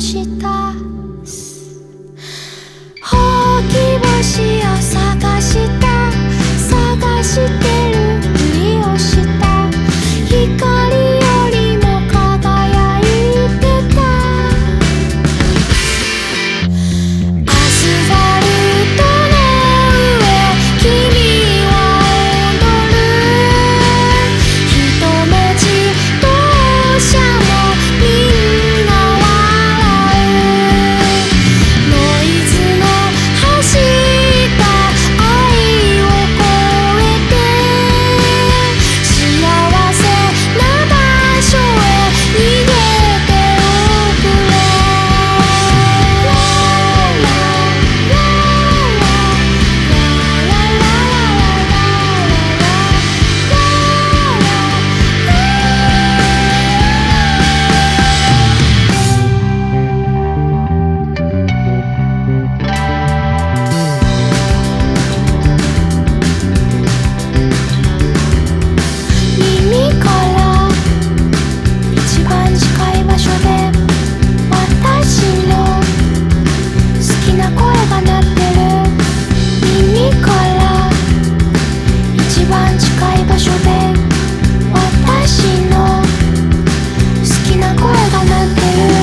した」「ほうきをしよう声が鳴ってる